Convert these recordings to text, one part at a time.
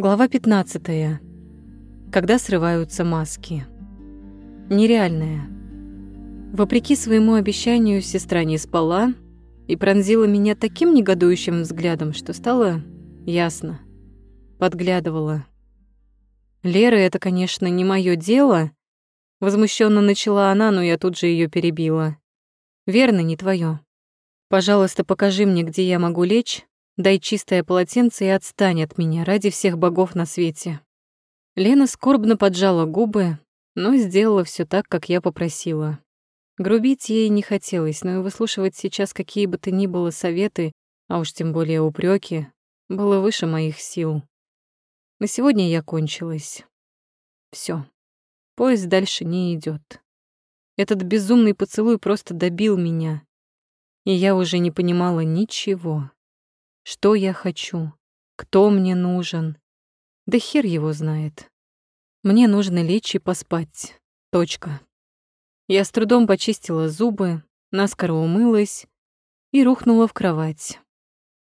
Глава 15. Когда срываются маски. Нереальная. Вопреки своему обещанию, сестра не спала и пронзила меня таким негодующим взглядом, что стало ясно. Подглядывала. «Лера, это, конечно, не мое дело», — возмущенно начала она, но я тут же ее перебила. «Верно, не твое. Пожалуйста, покажи мне, где я могу лечь, дай чистое полотенце и отстань от меня ради всех богов на свете». Лена скорбно поджала губы, но сделала все так, как я попросила. Грубить ей не хотелось, но и выслушивать сейчас какие бы то ни было советы, а уж тем более упреки, было выше моих сил. На сегодня я кончилась. Все. Поезд дальше не идет. Этот безумный поцелуй просто добил меня, и я уже не понимала ничего. Что я хочу? Кто мне нужен? Да хер его знает. Мне нужно лечь и поспать. Точка. Я с трудом почистила зубы, наскоро умылась и рухнула в кровать.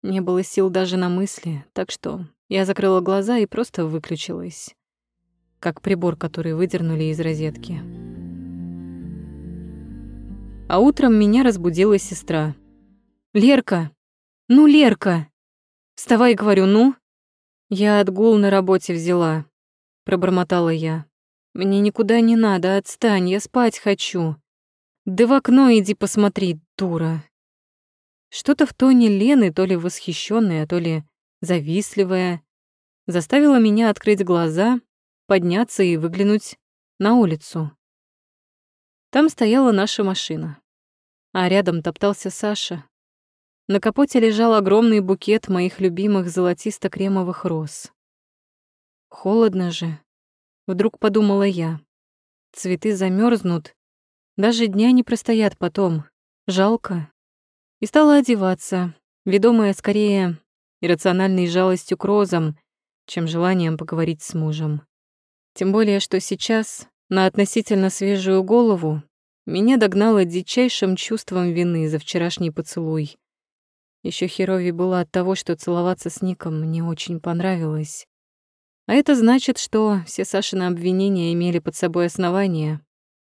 Не было сил даже на мысли, так что я закрыла глаза и просто выключилась. Как прибор, который выдернули из розетки. А утром меня разбудила сестра. «Лерка! Ну, Лерка! Вставай, говорю, ну!» «Я отгул на работе взяла», — пробормотала я. Мне никуда не надо, отстань, я спать хочу. Да в окно иди посмотри, дура. Что-то в тоне Лены, то ли восхищенное, то ли завистливое, заставило меня открыть глаза, подняться и выглянуть на улицу. Там стояла наша машина, а рядом топтался Саша. На капоте лежал огромный букет моих любимых золотисто-кремовых роз. Холодно же. Вдруг подумала я. Цветы замерзнут, даже дня не простоят потом. Жалко. И стала одеваться, ведомая скорее иррациональной жалостью к розам, чем желанием поговорить с мужем. Тем более, что сейчас, на относительно свежую голову, меня догнало дичайшим чувством вины за вчерашний поцелуй. Еще херови было от того, что целоваться с Ником мне очень понравилось. А это значит, что все Сашины обвинения имели под собой основания,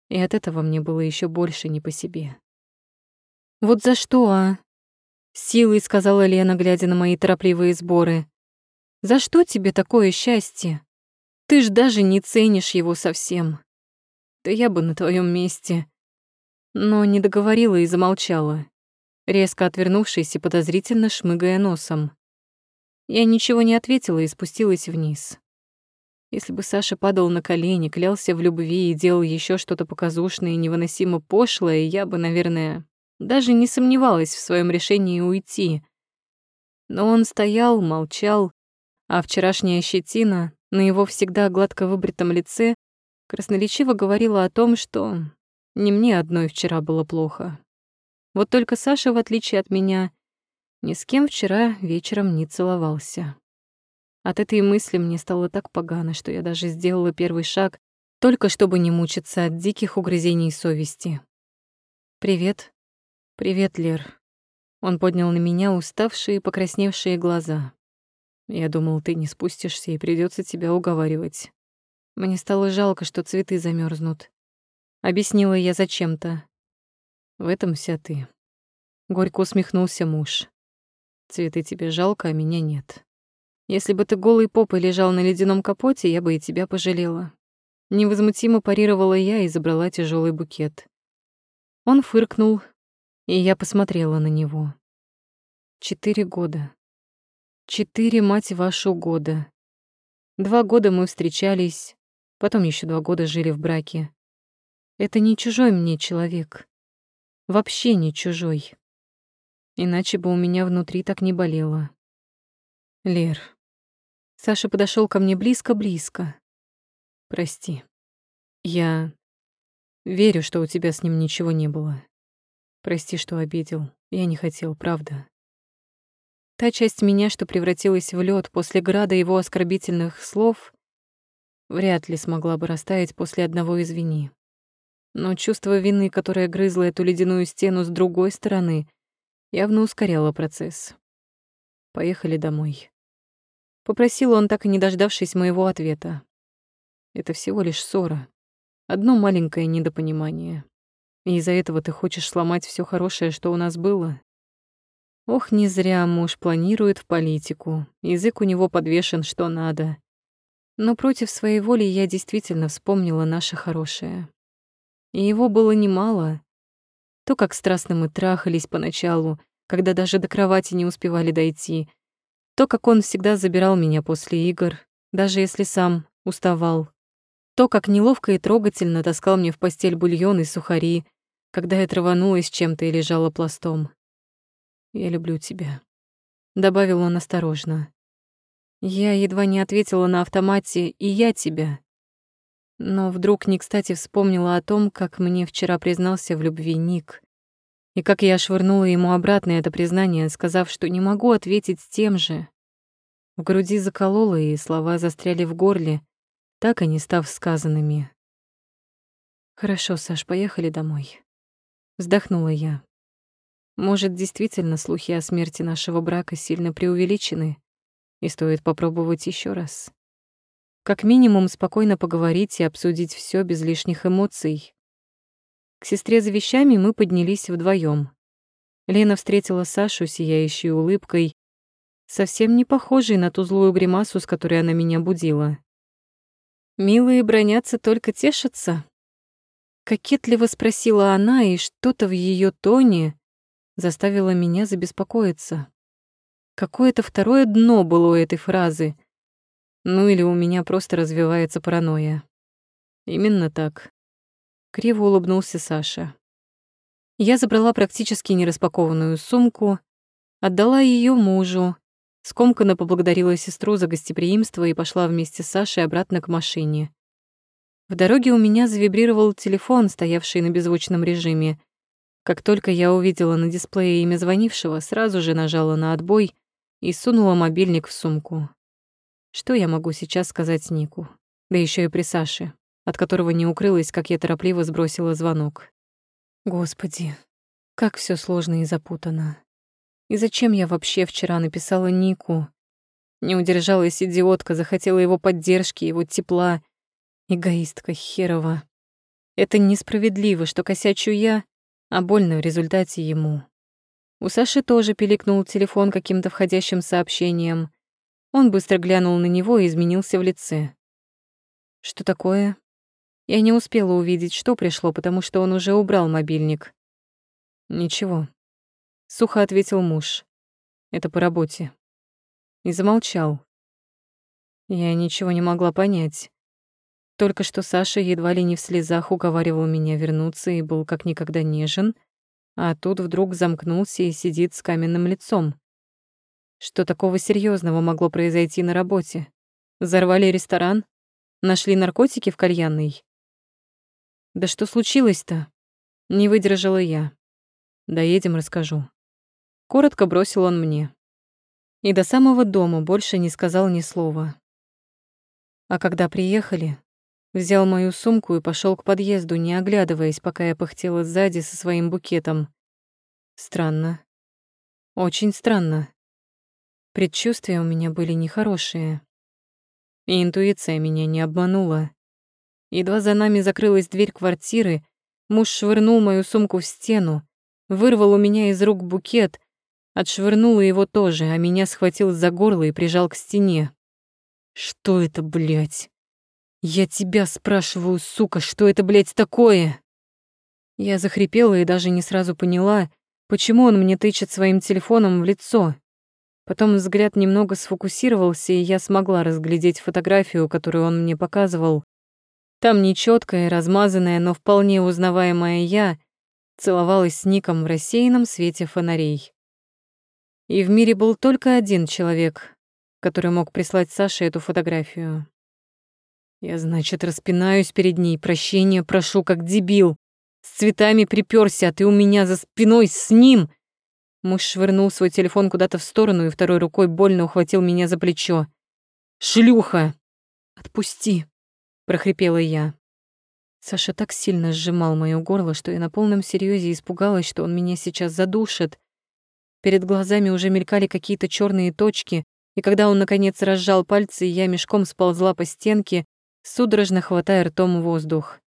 и от этого мне было еще больше не по себе. «Вот за что, а?» — силой сказала Лена, глядя на мои торопливые сборы. «За что тебе такое счастье? Ты ж даже не ценишь его совсем. Да я бы на твоем месте...» Но не договорила и замолчала, резко отвернувшись и подозрительно шмыгая носом. Я ничего не ответила и спустилась вниз. Если бы Саша падал на колени, клялся в любви и делал еще что-то показушное и невыносимо пошлое, я бы, наверное, даже не сомневалась в своем решении уйти. Но он стоял, молчал, а вчерашняя щетина на его всегда гладко выбритом лице красноречиво говорила о том, что не мне одной вчера было плохо. Вот только Саша, в отличие от меня, ни с кем вчера вечером не целовался. От этой мысли мне стало так погано, что я даже сделала первый шаг, только чтобы не мучиться от диких угрызений совести. «Привет. Привет, Лер». Он поднял на меня уставшие, покрасневшие глаза. «Я думал, ты не спустишься и придется тебя уговаривать. Мне стало жалко, что цветы замерзнут. Объяснила я зачем-то. В этом вся ты. Горько усмехнулся муж. Цветы тебе жалко, а меня нет. Если бы ты голый попой лежал на ледяном капоте, я бы и тебя пожалела. Невозмутимо парировала я и забрала тяжелый букет. Он фыркнул, и я посмотрела на него. Четыре года. Четыре, мать вашу, года. Два года мы встречались, потом еще два года жили в браке. Это не чужой мне человек. Вообще не чужой иначе бы у меня внутри так не болело. Лер. Саша подошел ко мне близко-близко. Прости. Я верю, что у тебя с ним ничего не было. Прости, что обидел. Я не хотел, правда. Та часть меня, что превратилась в лед после града его оскорбительных слов, вряд ли смогла бы растаять после одного «извини». Но чувство вины, которое грызло эту ледяную стену с другой стороны, явно ускоряла процесс. Поехали домой. Попросил он, так и не дождавшись моего ответа. Это всего лишь ссора. Одно маленькое недопонимание. И из-за этого ты хочешь сломать все хорошее, что у нас было? Ох, не зря муж планирует в политику. Язык у него подвешен что надо. Но против своей воли я действительно вспомнила наше хорошее. И его было немало. То, как страстно мы трахались поначалу, когда даже до кровати не успевали дойти. То, как он всегда забирал меня после игр, даже если сам уставал. То, как неловко и трогательно таскал мне в постель бульон и сухари, когда я траванулась чем-то и лежала пластом. «Я люблю тебя», — добавил он осторожно. Я едва не ответила на автомате «и я тебя». Но вдруг не кстати вспомнила о том, как мне вчера признался в любви Ник. И как я швырнула ему обратно это признание, сказав, что не могу ответить тем же. В груди закололо, и слова застряли в горле, так и не став сказанными. «Хорошо, Саш, поехали домой». Вздохнула я. Может, действительно слухи о смерти нашего брака сильно преувеличены, и стоит попробовать еще раз. Как минимум, спокойно поговорить и обсудить все без лишних эмоций. К сестре за вещами мы поднялись вдвоем. Лена встретила Сашу, сияющей улыбкой, совсем не похожей на ту злую гримасу, с которой она меня будила. «Милые бронятся, только тешатся?» Кокетливо спросила она, и что-то в ее тоне заставило меня забеспокоиться. Какое-то второе дно было у этой фразы. Ну или у меня просто развивается паранойя. Именно так. Криво улыбнулся Саша. Я забрала практически нераспакованную сумку, отдала ее мужу, скомканно поблагодарила сестру за гостеприимство и пошла вместе с Сашей обратно к машине. В дороге у меня завибрировал телефон, стоявший на беззвучном режиме. Как только я увидела на дисплее имя звонившего, сразу же нажала на отбой и сунула мобильник в сумку. Что я могу сейчас сказать Нику? Да еще и при Саше от которого не укрылась, как я торопливо сбросила звонок. Господи, как все сложно и запутано. И зачем я вообще вчера написала Нику? Не удержалась идиотка, захотела его поддержки, его тепла. Эгоистка херова. Это несправедливо, что косячу я, а больно в результате ему. У Саши тоже пиликнул телефон каким-то входящим сообщением. Он быстро глянул на него и изменился в лице. «Что такое?» Я не успела увидеть, что пришло, потому что он уже убрал мобильник. «Ничего», — сухо ответил муж. «Это по работе». И замолчал. Я ничего не могла понять. Только что Саша едва ли не в слезах уговаривал меня вернуться и был как никогда нежен, а тут вдруг замкнулся и сидит с каменным лицом. Что такого серьезного могло произойти на работе? Взорвали ресторан? Нашли наркотики в кальянной? Да что случилось-то? Не выдержала я. Доедем, расскажу. Коротко бросил он мне. И до самого дома больше не сказал ни слова. А когда приехали, взял мою сумку и пошел к подъезду, не оглядываясь, пока я пыхтела сзади со своим букетом. Странно. Очень странно. Предчувствия у меня были нехорошие. И интуиция меня не обманула. Едва за нами закрылась дверь квартиры, муж швырнул мою сумку в стену, вырвал у меня из рук букет, отшвырнул его тоже, а меня схватил за горло и прижал к стене. «Что это, блядь? Я тебя спрашиваю, сука, что это, блядь, такое?» Я захрипела и даже не сразу поняла, почему он мне тычет своим телефоном в лицо. Потом взгляд немного сфокусировался, и я смогла разглядеть фотографию, которую он мне показывал. Там нечёткая размазанная, но вполне узнаваемая я целовалась с Ником в рассеянном свете фонарей. И в мире был только один человек, который мог прислать Саше эту фотографию. Я, значит, распинаюсь перед ней, прощения прошу, как дебил. С цветами припёрся, а ты у меня за спиной с ним. Муж швырнул свой телефон куда-то в сторону и второй рукой больно ухватил меня за плечо. «Шлюха! Отпусти!» прохрипела я. Саша так сильно сжимал моё горло, что я на полном серьёзе испугалась, что он меня сейчас задушит. Перед глазами уже мелькали какие-то чёрные точки, И когда он, наконец, разжал пальцы, я мешком сползла по стенке, судорожно хватая ртом воздух.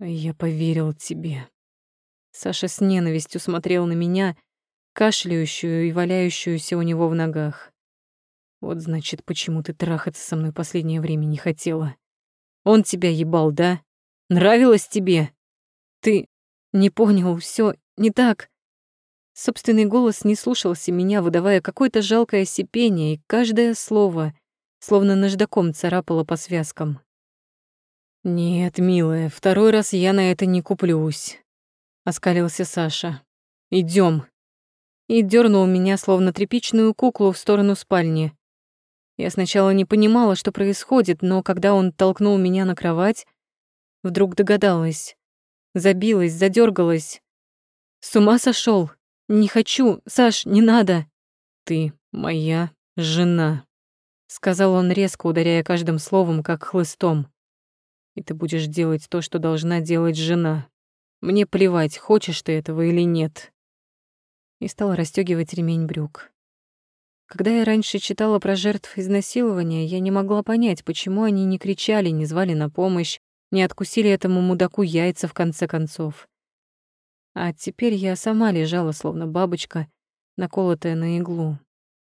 «Я поверил тебе». Саша с ненавистью смотрел на меня, кашляющую и валяющуюся у него в ногах. «Вот, значит, почему ты трахаться со мной последнее время не хотела. Он тебя ебал, да? Нравилось тебе? Ты не понял, все не так». Собственный голос не слушался меня, выдавая какое-то жалкое сипение, и каждое слово словно наждаком царапало по связкам. «Нет, милая, второй раз я на это не куплюсь», — оскалился Саша. Идем. И дернул меня, словно тряпичную куклу, в сторону спальни. Я сначала не понимала, что происходит, но когда он толкнул меня на кровать, вдруг догадалась. Забилась, задергалась. С ума сошел. Не хочу, Саш, не надо. Ты моя жена, сказал он резко, ударяя каждым словом, как хлыстом и ты будешь делать то, что должна делать жена. Мне плевать, хочешь ты этого или нет. И стала расстёгивать ремень брюк. Когда я раньше читала про жертв изнасилования, я не могла понять, почему они не кричали, не звали на помощь, не откусили этому мудаку яйца в конце концов. А теперь я сама лежала, словно бабочка, наколотая на иглу,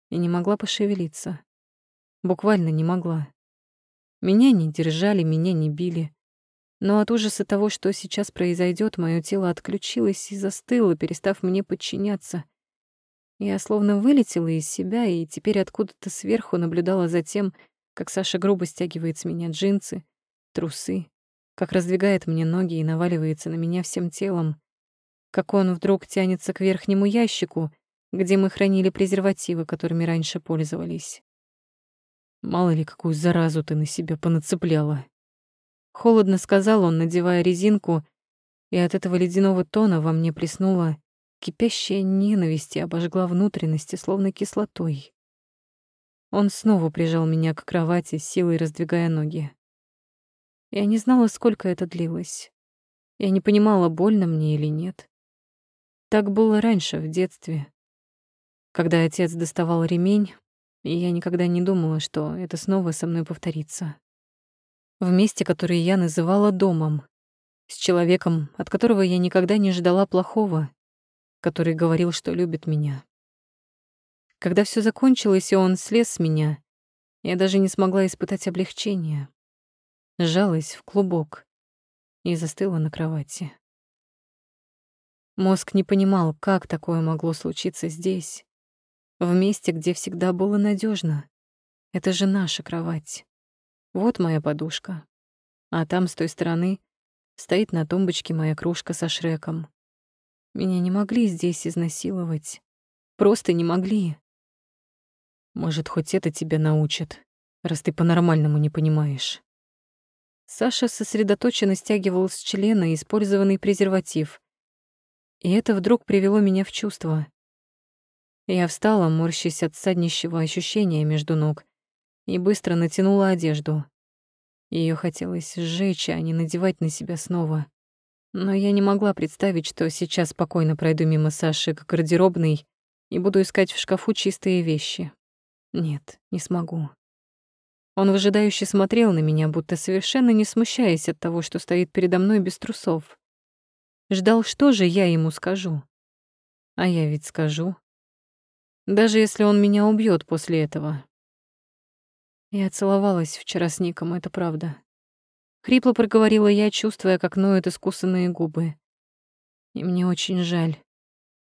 и не могла пошевелиться. Буквально не могла. Меня не держали, меня не били. Но от ужаса того, что сейчас произойдет, мое тело отключилось и застыло, перестав мне подчиняться. Я словно вылетела из себя и теперь откуда-то сверху наблюдала за тем, как Саша грубо стягивает с меня джинсы, трусы, как раздвигает мне ноги и наваливается на меня всем телом, как он вдруг тянется к верхнему ящику, где мы хранили презервативы, которыми раньше пользовались. Мало ли, какую заразу ты на себя понацепляла. Холодно сказал он, надевая резинку, и от этого ледяного тона во мне плеснула кипящая ненависть и обожгла внутренности, словно кислотой. Он снова прижал меня к кровати, силой раздвигая ноги. Я не знала, сколько это длилось. Я не понимала, больно мне или нет. Так было раньше, в детстве. Когда отец доставал ремень, и я никогда не думала, что это снова со мной повторится. В месте, которое я называла домом, с человеком, от которого я никогда не ждала плохого, который говорил, что любит меня. Когда все закончилось, и он слез с меня, я даже не смогла испытать облегчения. Сжалась в клубок и застыла на кровати. Мозг не понимал, как такое могло случиться здесь, в месте, где всегда было надежно. Это же наша кровать. Вот моя подушка. А там, с той стороны, стоит на тумбочке моя кружка со Шреком. Меня не могли здесь изнасиловать. Просто не могли. Может, хоть это тебя научит, раз ты по-нормальному не понимаешь. Саша сосредоточенно стягивал с члена использованный презерватив. И это вдруг привело меня в чувство. Я встала, морщась от саднищего ощущения между ног, и быстро натянула одежду. Ее хотелось сжечь, а не надевать на себя снова. Но я не могла представить, что сейчас спокойно пройду мимо Саши к гардеробной и буду искать в шкафу чистые вещи. Нет, не смогу. Он выжидающе смотрел на меня, будто совершенно не смущаясь от того, что стоит передо мной без трусов. Ждал, что же я ему скажу. А я ведь скажу. Даже если он меня убьет после этого. Я целовалась вчера с Ником, это правда. Хрипло проговорила я, чувствуя, как ноют искусанные губы. И мне очень жаль.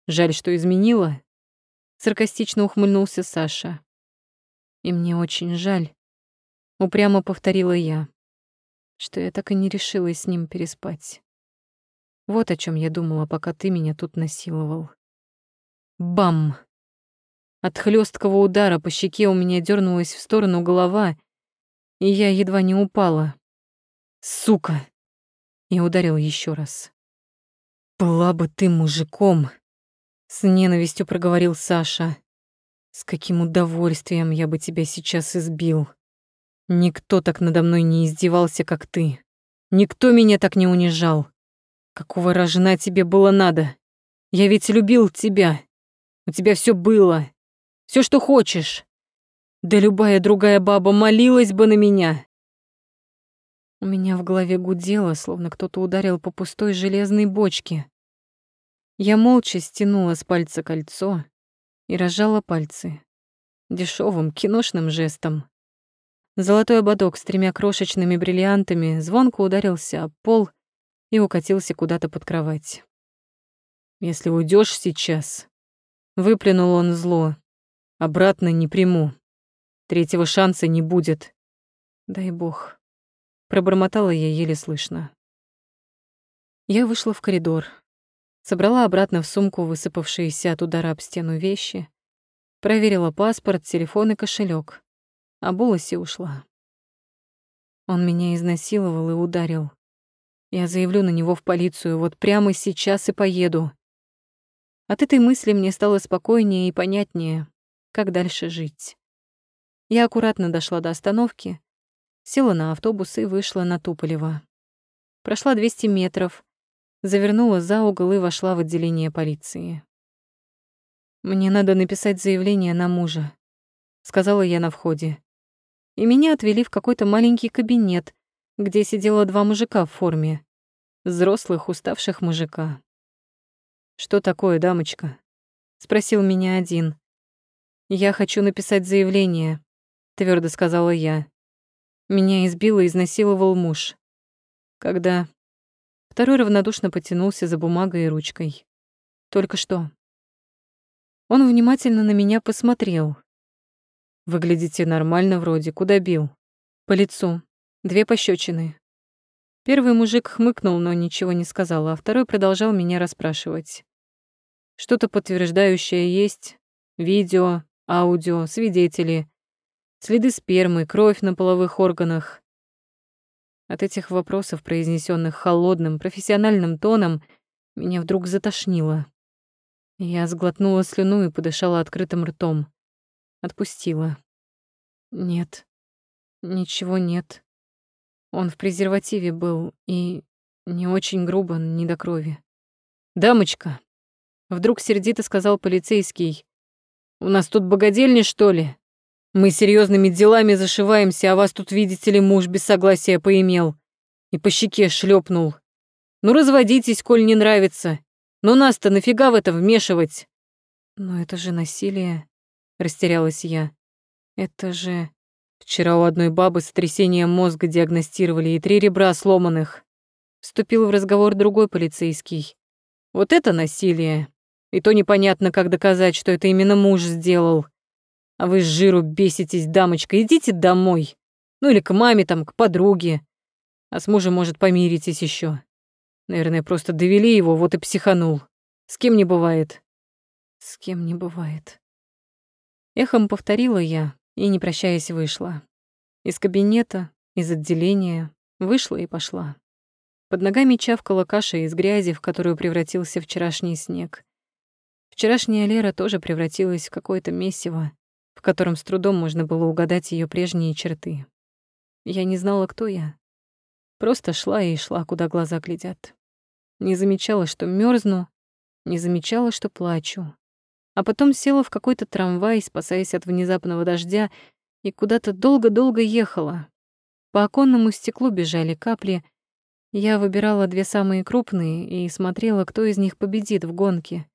Жаль, что изменила? Саркастично ухмыльнулся Саша. И мне очень жаль. Упрямо повторила я, что я так и не решилась с ним переспать. Вот о чем я думала, пока ты меня тут насиловал. Бам! От хлесткого удара по щеке у меня дернулась в сторону голова, и я едва не упала. «Сука!» И ударил еще раз. «Была бы ты мужиком!» С ненавистью проговорил Саша. «С каким удовольствием я бы тебя сейчас избил!» Никто так надо мной не издевался, как ты. Никто меня так не унижал. Какого рожна тебе было надо? Я ведь любил тебя. У тебя все было. Все, что хочешь. Да любая другая баба молилась бы на меня. У меня в голове гудело, словно кто-то ударил по пустой железной бочке. Я молча стянула с пальца кольцо и разжала пальцы дешевым киношным жестом. Золотой ободок с тремя крошечными бриллиантами звонко ударился об пол и укатился куда-то под кровать. «Если уйдешь сейчас», — выплюнул он зло, — «обратно не приму. Третьего шанса не будет. Дай бог». Пробормотала я еле слышно. Я вышла в коридор, собрала обратно в сумку высыпавшиеся от удара об стену вещи, проверила паспорт, телефон и кошелек, обулась и ушла. Он меня изнасиловал и ударил. Я заявлю на него в полицию, вот прямо сейчас и поеду. От этой мысли мне стало спокойнее и понятнее, как дальше жить. Я аккуратно дошла до остановки, села на автобус и вышла на Туполева. Прошла 200 метров, завернула за угол и вошла в отделение полиции. «Мне надо написать заявление на мужа», — сказала я на входе. И меня отвели в какой-то маленький кабинет, где сидело два мужика в форме. Взрослых, уставших мужика. «Что такое, дамочка?» — спросил меня один. «Я хочу написать заявление», — твердо сказала я. Меня избил и изнасиловал муж. Когда? Второй равнодушно потянулся за бумагой и ручкой. Только что. Он внимательно на меня посмотрел. Выглядите нормально вроде. Куда бил? По лицу. Две пощечины. Первый мужик хмыкнул, но ничего не сказал, а второй продолжал меня расспрашивать. Что-то подтверждающее есть? Видео, аудио, свидетели. Следы спермы, кровь на половых органах. От этих вопросов, произнесенных холодным, профессиональным тоном, меня вдруг затошнило. Я сглотнула слюну и подышала открытым ртом. Отпустила. Нет, ничего нет. Он в презервативе был и не очень грубо, не до крови. «Дамочка!» Вдруг сердито сказал полицейский. «У нас тут богадельня, что ли?» Мы серьезными делами зашиваемся, а вас тут, видите ли, муж без согласия поимел. И по щеке шлепнул. Ну, разводитесь, коль не нравится. Но нас-то нафига в это вмешивать? Но это же насилие, растерялась я. Это же... Вчера у одной бабы сотрясение мозга диагностировали и три ребра сломанных. Вступил в разговор другой полицейский. Вот это насилие. И то непонятно, как доказать, что это именно муж сделал. А вы с жиру беситесь, дамочка, идите домой. Ну или к маме там, к подруге. А с мужем, может, помиритесь еще. Наверное, просто довели его, вот и психанул. С кем не бывает. С кем не бывает. Эхом повторила я и, не прощаясь, вышла. Из кабинета, из отделения, вышла и пошла. Под ногами чавкала каша из грязи, в которую превратился вчерашний снег. Вчерашняя Лера тоже превратилась в какое-то месиво в котором с трудом можно было угадать ее прежние черты. Я не знала, кто я. Просто шла и шла, куда глаза глядят. Не замечала, что мерзну, не замечала, что плачу. А потом села в какой-то трамвай, спасаясь от внезапного дождя, и куда-то долго-долго ехала. По оконному стеклу бежали капли. Я выбирала две самые крупные и смотрела, кто из них победит в гонке,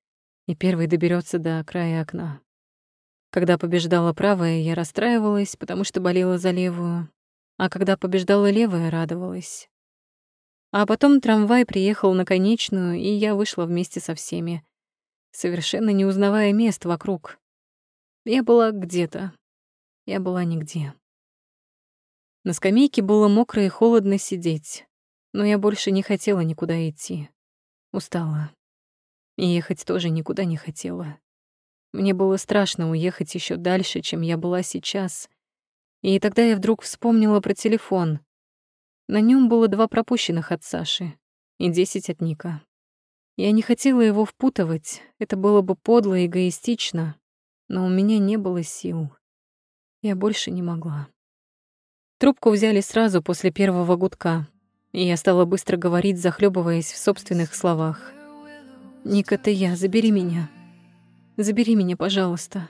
и первый доберется до края окна. Когда побеждала правая, я расстраивалась, потому что болела за левую, а когда побеждала левая, радовалась. А потом трамвай приехал на конечную, и я вышла вместе со всеми, совершенно не узнавая мест вокруг. Я была где-то, я была нигде. На скамейке было мокро и холодно сидеть, но я больше не хотела никуда идти. Устала. И ехать тоже никуда не хотела. Мне было страшно уехать еще дальше, чем я была сейчас. И тогда я вдруг вспомнила про телефон. На нем было два пропущенных от Саши и десять от Ника. Я не хотела его впутывать, это было бы подло и эгоистично, но у меня не было сил. Я больше не могла. Трубку взяли сразу после первого гудка, и я стала быстро говорить, захлебываясь в собственных словах. «Ник, это я, забери меня». Забери меня, пожалуйста.